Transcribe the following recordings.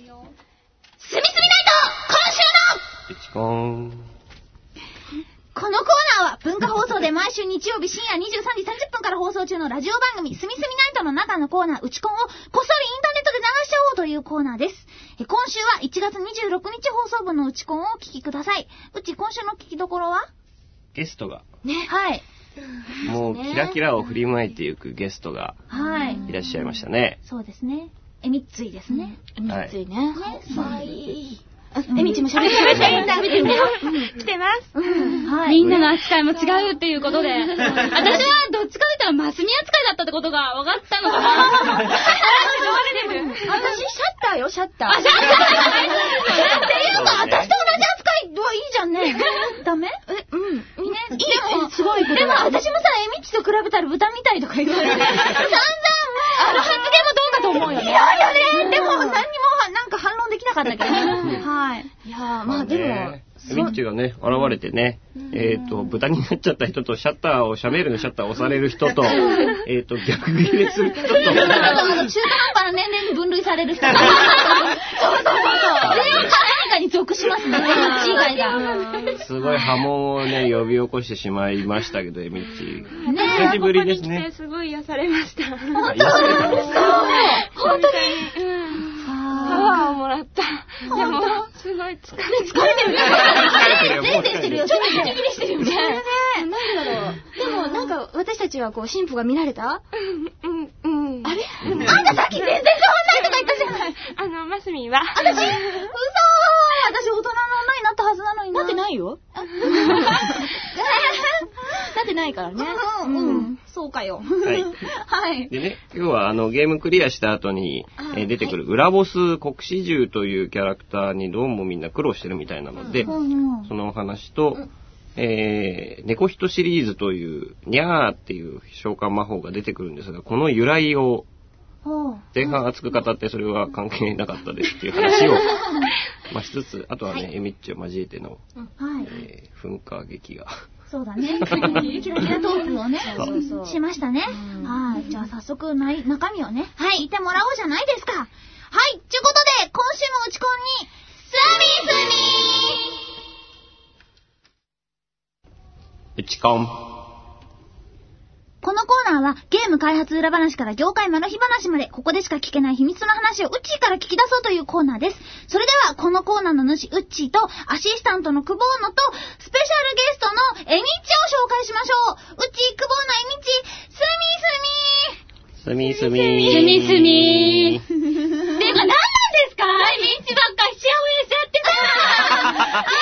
すよ。すみすみナイト今週のこん。このコーナーは文化放送で毎週日曜日深夜23時30分から放送中のラジオ番組すみすみナイトの中のコーナー、うちコンをこっそりインターネットで流しちゃおうというコーナーです。え今週は1月26日放送分のうちコンをお聞きください。うち今週の聞きどころは？ゲストが、ね。はい。もうキラキラを振りまいていくゲストがはい。いらっしゃいましたね。そうですね。えみっついですね。はいついね。ね、はい。えみちも喋って喋っていいんだ。喋っていいんだよ。来てます。はい。みんなの扱いも違うっていうことで、私はどっちかと言ったらマスミ扱いだったってことが分かったのかな。私、シャッターよ、シャッター。っていうか、私と同じ扱いはいいじゃんね。ダメ？え、うん。ね、でも、すごいでも私もさ、えみちと比べたら豚みたいとか言われて、散々もう、あの発言もどうかと思うよね。いやいやね、でも何にもなんか反論できなかったけどね。はい。いやー、まあでもね、ミッチがね、現れてね、えっ、と、豚になっちゃった人と、シャッターを、シャベールのシャッターを押される人と、えっと、逆切れする人と、中途半端な年齢に分類される人。そうそうそう。全員何かに属しますね、えみち以外が。すごい波紋をね、呼び起こしてしまいましたけど、エミッチ。ね久しぶりですここに来てね。すごい癒されました。本当に。うん。パワーをもらった。でも、すごい疲れ、疲れてるね。全然してるよ。ちょっとギリギリしてるよね。なんでだろう。でも、なんか、私たちはこう、進歩が見られた？うん、うん。あれ？あんたさっき全然変わんないとか言ったじゃない。あの、マスミンは？私、嘘私大人の女になったはずなのにな。なってないよ。な ってないからね。うん、うん。そうかよ。はい。はい。でね、今日はあのゲームクリアした後に、えー出てくる裏ボス国士獣というキャラクターにどうもみんな苦労してるみたいなので、うんうん。そのお話と、えー、猫人シリーズという、にゃーっていう召喚魔法が出てくるんですが、この由来を。前半熱く語ってそれは関係なかったですっていう話を、まあしつつ、あとはね、エミッチを交えての、はい。えー噴火劇が。そうだね。キラキラトークをねそうそうそう、しましたね。はい。じゃあ早速な中身をね、聞いてもらおうじゃないですか。はい。ということで、今週も打ち込んに、スミスミうちこん。ーはゲーム開発裏話から業界マル秘話までここでしか聞けない秘密の話をウッチーから聞き出そうというコーナーです。それではこのコーナーの主ウッチーとアシスタントのクボーノとスペシャルゲストのエミッチを紹介しましょう。ウッチー、クボーノ、エミッチ、スミスミすみすみ。すみすみていうか何なんですかエミッチばっか幸せやってさあー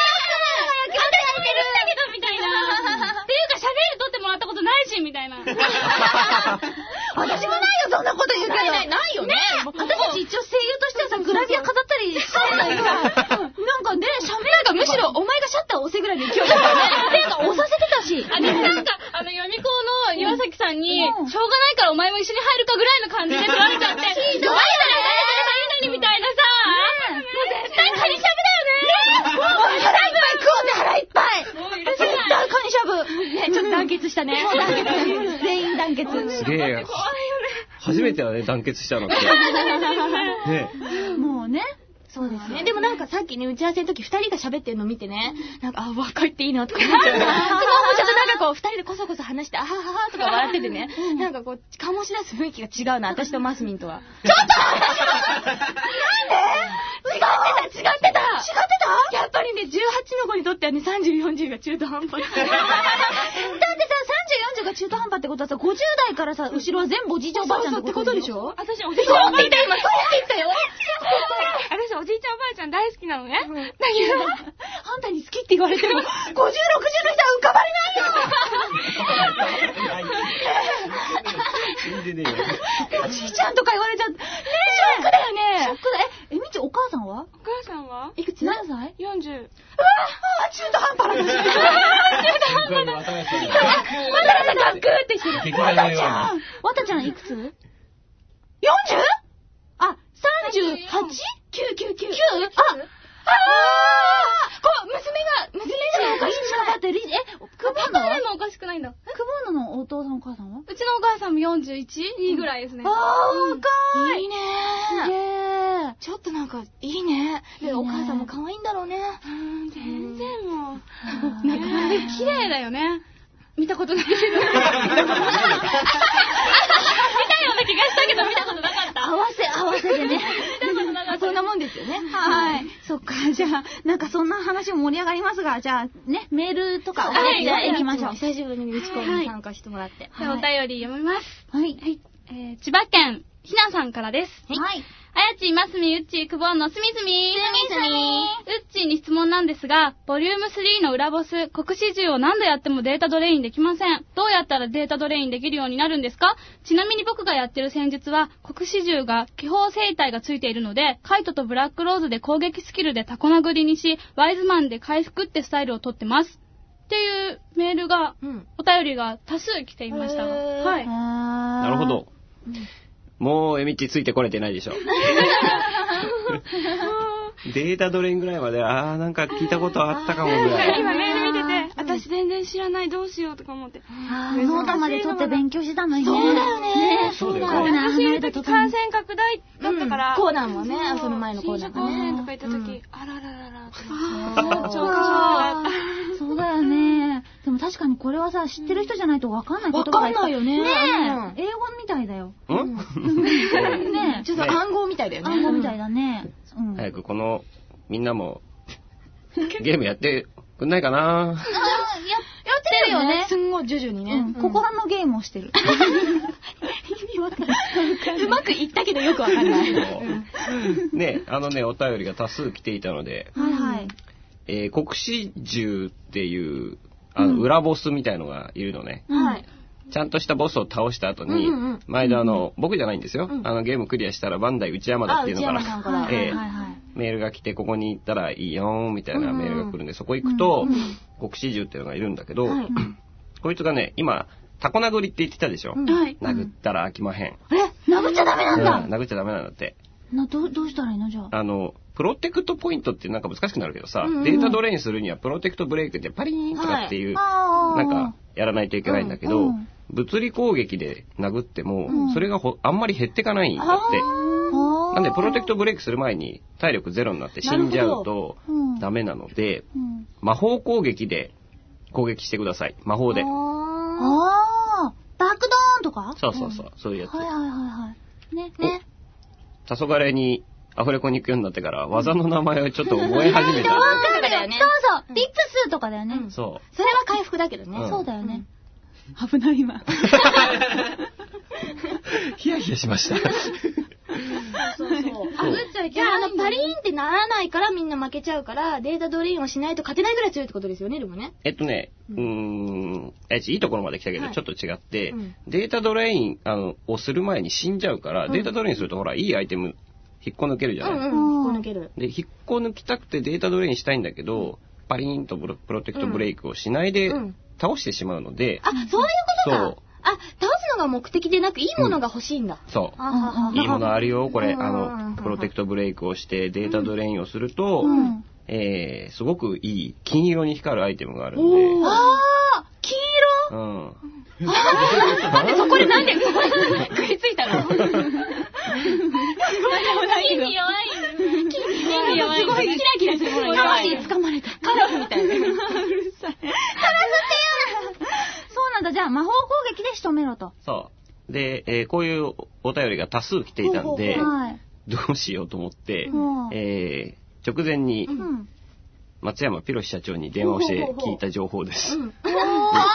やってるんだけど、みたいな。っていうか、喋る取ってもらったことないし、みたいな。私もないよ、そんなこと言うけど。ないないないよね私たち一応声優としてはさ、グラビア飾ったりしたんだけど、なんかね、喋るなんかむしろ、お前がシャッターを押せぐらいの勢いだったよね。っていうか、押させてたし。あ、でもなんか、あの、読み子の岩崎さんに、うんしょうがないからお前も一緒に入るかぐらいの感じで 取られちゃって、ひどいねどうやったらいいのにみたいなさ、もう絶対カニしゃぶだよねもう腹いっぱい食おうぜ、腹いっぱい絶ない対カニしゃぶね、ちょっと団結したね。団結。全員団結。すげえ。初めてはね、団結したのって。ねもうね。そうですね。でもなんかさっきね、打ち合わせの時二人が喋ってるの見てね、なんか、あ、若いっていいなとか思っちゃう。でもちょっとなんかこう、二人でこそこそ話して、あはははとか笑っててね、なんかこう、醸し出す雰囲気が違うな、私とマスミンとは。違ってた？違ってた？違ってた？やっぱりね、18の子にとってはね、30、40が中途半端。だ。だってさ、30、40が中途半端ってことはさ、50代からさ、後ろは全部おじいちゃんおばあちゃんってことでしょ？私、おじいちゃんおばあちゃんって言った今、そうって言ったよ。私、おじいちゃんおばあちゃん大好きなのね。だけど、あんたに好きって言われても、50、60の人は浮かばれないよ全然ねえよ。お じいちゃんとか言われちゃって。ねえ、ショックだよね。ショックだ。え、ちお母さんは？お母さんは？いくつ？何歳 ?40。うわあ、中途半端な年。中途半端だ。まだまだガックーってしてる。わたちゃん。わたちゃんいくつ ?40? あ、38?999? あ、あ、こう、娘が、娘がおかしい？だって、リえ、クボーノは誰もおかしくないんだ。クボーノのお父さんお母さんは？うちのお母さんも 41? いいぐらいですね。あー、若いいいねすげー。ちょっとなんか、いいね。で、お母さんも可愛いんだろうね。うん全然もう。なんか綺麗だよね。見たことないけど。見たような気がしたけど見たことなかった。合わせ、合わせでね。そんなもんですよね。はい。そっか、じゃあ、なんかそんな話も盛り上がりますが、じゃあ、ね、メールとか、はいじゃあ行きましょう。久しぶりにうちこに参加してもらって。じゃあお便り読みます。はい。えー千葉県、ひなさんからです。はい。あやち、ますみ、うっちー、くぼんのすみすみ。すみすみうっちーに質問なんですが、ボリューム3の裏ボス、国史中を何度やってもデータドレインできません。どうやったらデータドレインできるようになるんですか？ちなみに僕がやってる戦術は、国史中が気泡生態がついているので、カイトとブラックローズで攻撃スキルでタコ殴りにし、ワイズマンで回復ってスタイルをとってます。っていうメールが、うん。お便りが多数来ていました。はい。ななるほ。ど。もう、えみっちついてこれてないでしょ。データドレインぐらいまで、あー、なんか聞いたことあったかもぐらい。今メール見てて、私全然知らないどうしようとか思って。あーノートまで取って勉強してたのにね。そうだよねそうだよね私いる時感。染拡大だったから、コーナーもね、その前のコーナーとか行った時、うんあららららそうだよね。でも確かにこれはさ、知ってる人じゃないとわかんない言葉がわかんないよねねうんえ、英語みたいだよ。ん？ね ちょっと暗号みたいだよね。暗号みたいだね。うん。早くこの、みんなも、ゲームやってくんないかな？や、やってるよね。すんごい徐々にね。うん心のゲームをしてる。うまくいったけどよくわかんない。ね、あのね、お便りが多数来ていたので、はいはい。えー国士獣っていう、あの、うん裏ボスみたいのがいるのね。はい。ちゃんとしたボスを倒した後に、うんうんうん毎度あの、僕じゃないんですよ。うんあの、ゲームクリアしたらバンダイ内山田っていうのかあ内山さんからら、ええはいはい。メールが来て、ここに行ったらいいよーみたいなメールが来るんで、そこ行くと、うんうん国士獣っていうのがいるんだけど、はいこいつがね、今、タコ殴りって言ってたでしょ。うんはい。殴ったら飽きまへん。え、殴っちゃダメなんだうん殴っちゃダメなんだって。な、ど、どうしたらいいのじゃあ。あの、プロテクトポイントってなんか難しくなるけどさ、うんうんデータドレインするにはプロテクトブレイクってパリーンとかっていう、あーなんか、やらないといけないんだけど、うんうん物理攻撃で殴っても、うんそれがほあんまり減ってかないんだって。なんで、プロテクトブレイクする前に体力ゼロになって死んじゃうとうんダメなので、うん魔法攻撃で攻撃してください。魔法で。あー、バックドーンとか？そうそうそう、そういうやつ。はいはいはいはい。ね。ね。黄昏にアフレコに行くようになってから、技の名前をちょっと覚え始めた。わかるよ。だよねそうそう。リップスとかだよね。うんそそれは回復だけどね。うんそうだよね。危ない今。う。ヒヤヒヤしました。そうそう。あ、そう打っちゃいけない。じゃあ、あの、パリーンってならないからみんな負けちゃうから、データドレインをしないと勝てないぐらい強いってことですよね、でもね。えっとね、うーん、えいいところまで来たけど、はいちょっと違って、うんデータドレインあのをする前に死んじゃうから、うんデータドレインするとほら、いいアイテム引っこ抜けるじゃない、うんうん。引っこ抜ける。で、引っこ抜きたくてデータドレインしたいんだけど、パリーンとプロプロテクトブレイクをしないでうん。倒してしまうので、あ、そういうことだ。そう。あ、倒すのが目的でなく、いいものが欲しいんだ。そう。あははいいものあるよ、これ。うん。あうんうんうん。の、プロテクトブレイクをしてデータドレインをすると、うん。えー、すごくいい金色に光るアイテムがあるんで、あー、黄うん。待って、そこでなんで、そこで 食いついたの？金に弱い。金に弱い。すごいキラキラするものに弱い。掴まれた。カラフみたいな。うるさい。カラスって言うなそうなんだ。じゃあ、魔法攻撃で仕留めろと。そう。で、えーこういうお便りが多数来ていたんで、はい。どうしようと思って、うんえー直前にうん。松山ピロシ社長に電話をして聞いた情報です。うん。あ、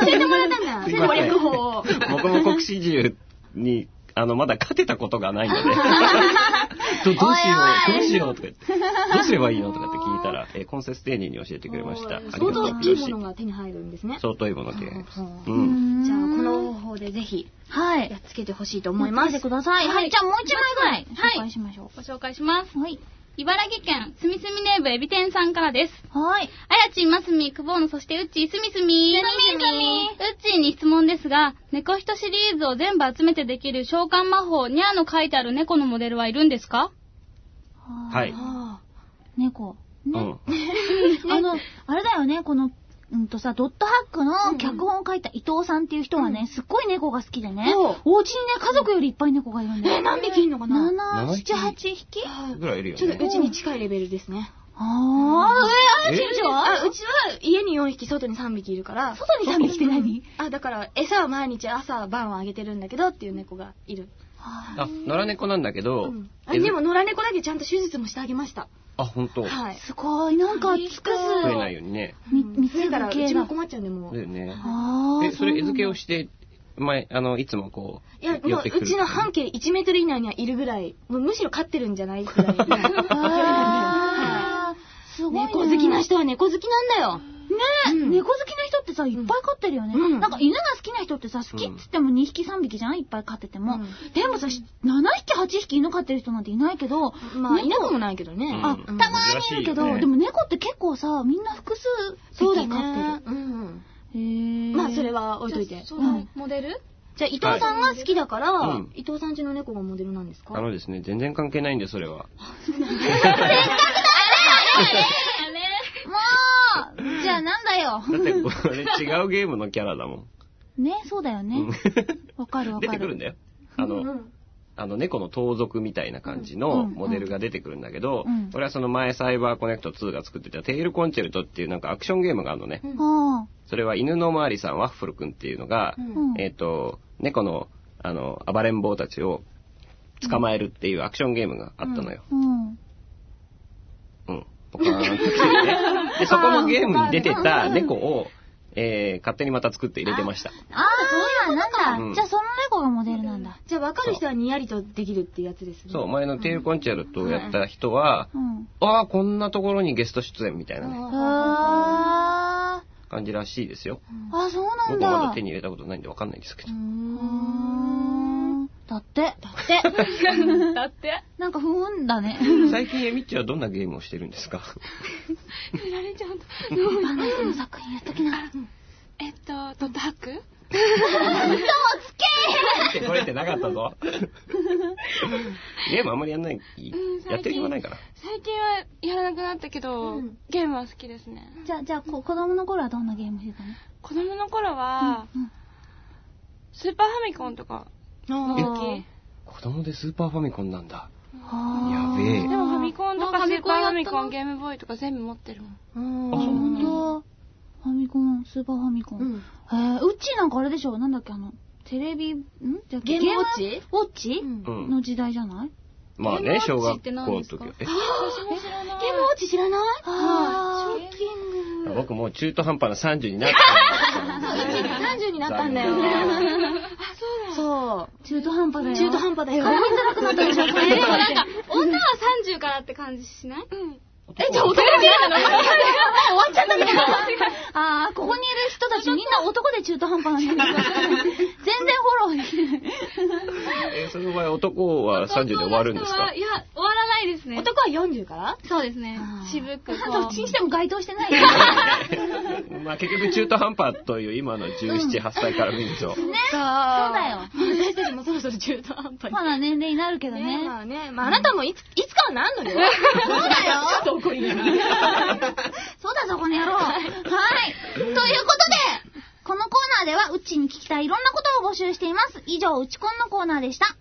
そう教えてもらったんだ。すいません攻略法を。僕も国士獣に、あの、まだ勝てたことがないので、どどうしよう、どうしようとか言って、どうすればいいのとかって聞いたら、えー、コンセス丁寧に教えてくれました。相う、当いいも。のが手に入るんですね。相当いいもので。ううんん。じゃあ、この方法でぜひ、はいやっ。つけてほしいと思います。思いてください。はい。じゃあもう一枚ぐらいはい紹介しましょご紹介します。う。はい。茨城県、すみすみネーブエビ天さんからです。はい。あやちん、ますみ、くぼうの、そしてうっちー、すみすみ。すみすみ。うっちーに質問ですが、猫人シリーズを全部集めてできる召喚魔法、ニャーの書いてある猫のモデルはいるんですか？はい。あ猫。うね。ん。あの、あれだよね、この、うんとさ、ドットハックの脚本を書いた伊藤さんっていう人はね、すっごい猫が好きでねお家にね、家族よりいっぱい猫がいるんだよ。え、何匹いんのかな？7、匹7、8匹？ぐらいいるよね。ちょっとうちに近いレベルですね。あー、えー、ちんちは？あ、うちは家に4匹、外に3匹いるから。外に3匹って何？あ、だから餌は毎日朝晩はあげてるんだけどっていう猫がいる。あ、野良猫なんだけど、うんあでも野良猫だけちゃんと手術もしてあげました。あ、本当。はい。すごい、なんか尽くす。増えないようにね。見せだからうちも。困っちゃうんで、もう。だよね。あーえ、それ餌付けをしして、前、あの、いつもこう、いや、もう寄ってくるうちの半径1メートル以内にはいるぐらい、もうむしろ飼ってるんじゃないぐらい。あー、すごいね。猫好きな人は猫好きなんだよ。ねうん猫好きな人ってさ、いっぱい飼ってるよね。うんなんか犬が好きな人ってさ、好きっつっても2匹3匹じゃんい？っぱい飼ってても。うんでもさ、し7匹8匹犬飼ってる人なんていないけど、まあ、猫いなくもないけどね。あ、うんたまーにいるけど、ねでも猫って結構さ、みんな複数そうだ匹飼ねっ。うんうん。てる。へー。まあ、それは置いといて。そのモデル？じゃあ、伊藤さんが好きだから、うん伊藤さんちの猫がモデルなんですか？あのですね、全然関係ないんで、それは。もう じゃあなんだよ。だって、これ違うゲームのキャラだもん。ね、そうだよね。わかるわかる。出てくるんだよ。あの、うんあの猫の盗賊みたいな感じのモデルが出てくるんだけど、うんこれはその前サイバーコネクト2が作ってたテイルコンチェルトっていうなんかアクションゲームがあるのね。あそれは犬のまわりさんワッフルくんっていうのが、えっ、と、猫のあの暴れん坊たちを捕まえるっていうアクションゲームがあったのよ。って来てね。で、そこのゲームに出てた猫を、えー、勝手にまた作って入れてました。ああ、なんだ。うんじゃあその猫がモデルなんだ。じゃあ、分かる人はにやりとできるっていうやつですね。そう、前のテイルコンチェルトをやった人は、うん。ああ、こんなところにゲスト出演みたいなね、あ感じらしいですよ。ー。あ、そうなん僕はまだ。だ手に入れたことないんでわかんないですけどう。うーんんだって。だって。だって。なんか不運だね。最近エミッチはどんなゲームをしてるんですか？見られちゃうと。バナナの作品やっときな。えっと、ドットハック これってなかったぞ。ゲームあんまりやんない、うんやってる暇ないから。最近はやらなくなったけど、うんゲームは好きですね。じゃあ、じゃあ、こ子供の頃はどんなゲームしてたの？子供の頃は、うんスーパーファミコンとかのえ時。子供でスーパーファミコンなんだ。はやべえでもファミコンとかあスーパーファミコンゲームボーイとか全部持ってるもん。うんあそうほんと。ファミコン、スーパーファミコン。うんえー、うっちーなんかあれでしょ？なんだっけ、あの、テレビ、ん？じゃあゲームウォッチ？ウォッチ？うんうん。の時代じゃない？まあね、小学校の時は。え私も知らない。ゲームウォッチ知らない？あーショッキング。僕もう中途半端な30になったそう、うちに30になったんだよ。残 そ中途半端だう。よ。中途半端だよ。絡みづらくなったでしょ、これ。もなんか、女は30からって感じしない？うん。え、じゃあ男だけなの？終わっちゃったみたいな。あー、ここにいる人たちみんな男で中途半端なんだ全然フォローできない。え、その場合男は30で終わるんですかいや、終わらないですね。男は40から？そうですね渋く。どっちにしても該当してないよ。まあ結局中途半端という今の17、8歳から見ると。ね。そうだよ。私たちもそろそろ中途半端に。まだ年齢になるけどねね。まあね。まああなたもいつ、いつかはなんのよ？そうだよ。怒りながら。そうだぞ、この野郎。はい。ということで、このコーナーでは、うちに聞きたいいろんなことを募集しています。以上、うちこんのコーナーでした。